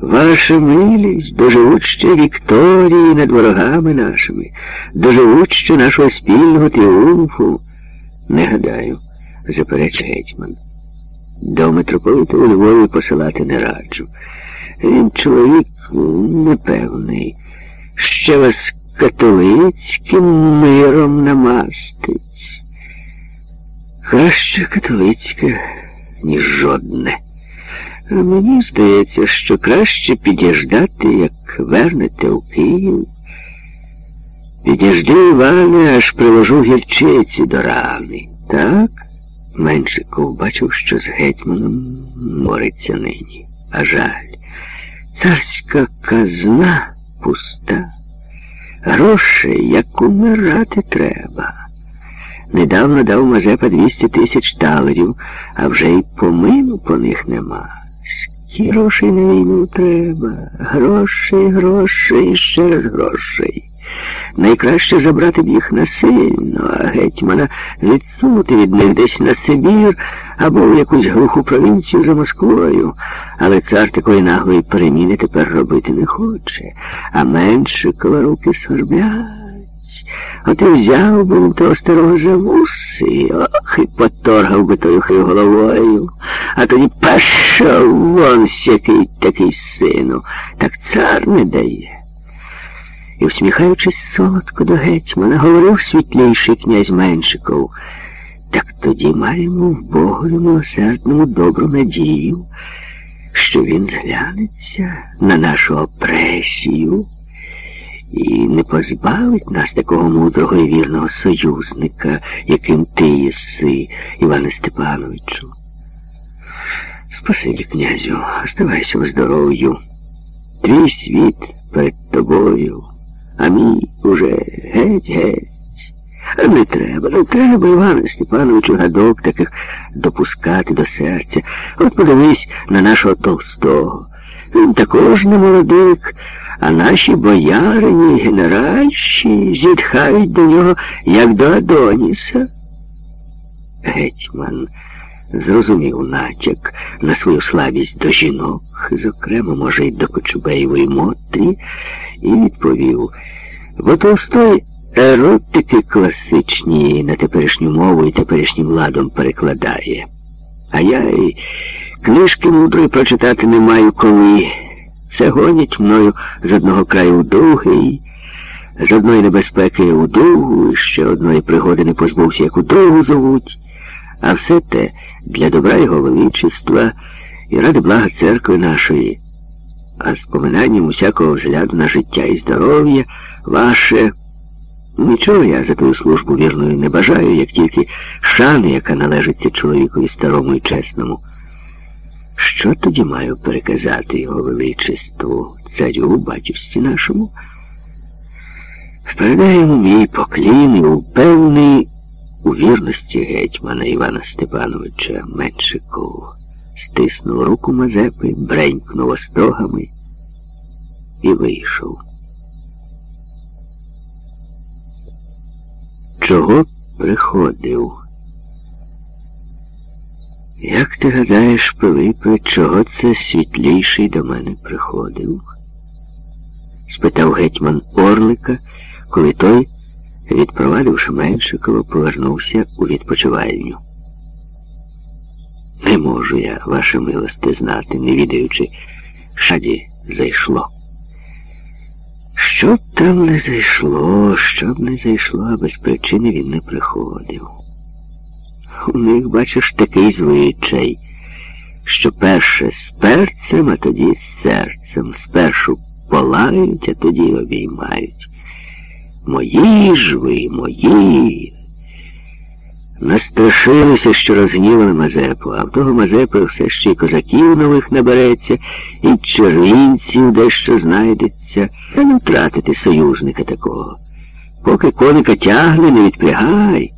Ваша милість доживуть ще Вікторії над ворогами нашими, доживуть ще нашого спільного тріумфу. Не гадаю, заперечив гетьман. До митрополита у Львові посилати не раджу. Він чоловік непевний. Ще вас католицьким миром намастить. Краще католицьке, ніж жодне. А мені здається, що краще підіждати, як вернете у Київ. Підіжди, Іване, аж приложу гірчиці до рани. Так? Меншиков бачив, що з гетьманом мориться нині. А жаль, царська казна пуста. Грошей, як умирати треба. Недавно дав Мазепа 200 тисяч талерів, а вже й помину по них нема. Грошей на війну треба. Грошей, грошей, ще раз грошей. Найкраще забрати б їх насильно, а гетьмана відсунути від них десь на Сибір або в якусь глуху провінцію за Москвою. Але цар такої наглої переміни тепер робити не хоче, а менше руки сверблять. От і взяв би того старого за вуси, ох, і поторгав би тою хай головою, а тоді пішов вон сякий такий сину, так цар не дає. І, всміхаючись солодко до гетьмана, говорив світлійший князь Меншиков. Так тоді маємо в Богові милосердному добру надію, що він зглянеться на нашу опресію і не позбавить нас такого мудрого і вірного союзника, яким ти єси, Іване Степановичу. Спасибі, князю, оставайся в здоров'ю. Твій світ перед тобою, а мій уже геть-геть. Не треба, не треба, Іване Степановичу, гадок таких допускати до серця. От подивись на нашого Толстого. Він також не молодик, а наші боярині, генеральші зітхають до нього, як до Адоніса. Гетьман зрозумів натяк на свою слабість до жінок, зокрема, може, й до Кочубеєвої Мотрі, і відповів, бо Толстой еротики класичні на теперішню мову і теперішнім ладом перекладає. А я й книжки мудрої прочитати не маю коли. Все гонять мною з одного краю у другий, з одної небезпеки у другу, ще одної пригоди не позбувся, як у другу зовуть. А все те для добра і головічества і ради блага церкви нашої. А споминанням усякого взгляду на життя і здоров'я ваше. Нічого я за твою службу вірною не бажаю, як тільки шани, яка належиться чоловікові старому і чесному. Що тоді маю переказати його величеству, царю, батюшці нашому? Передаємо мій поклін і упевний у вірності гетьмана Івана Степановича Меншикова. Стиснув руку Мазепи, бренькнув острогами і вийшов. Чого приходив? Як ти гадаєш, Пилипе, чого це світліший до мене приходив? спитав гетьман Орлика, коли той, відпровадивши Меншикова, повернувся у відпочивальню. Не можу я, ваше милосте, знати, не відаючи, шаді зайшло. Що б там не зайшло, що б не зайшло, а без причини він не приходив. У них, бачиш, такий звичай, що перше з перцем, а тоді з серцем. Спершу полають, а тоді обіймають. Мої ж ви, мої. Настрашилися, що розгнівали Мазепу, а в того Мазепи все ще й козаків нових набереться, і червінців дещо знайдеться, та не втратити союзника такого. Поки коника тягне, не відпрягай.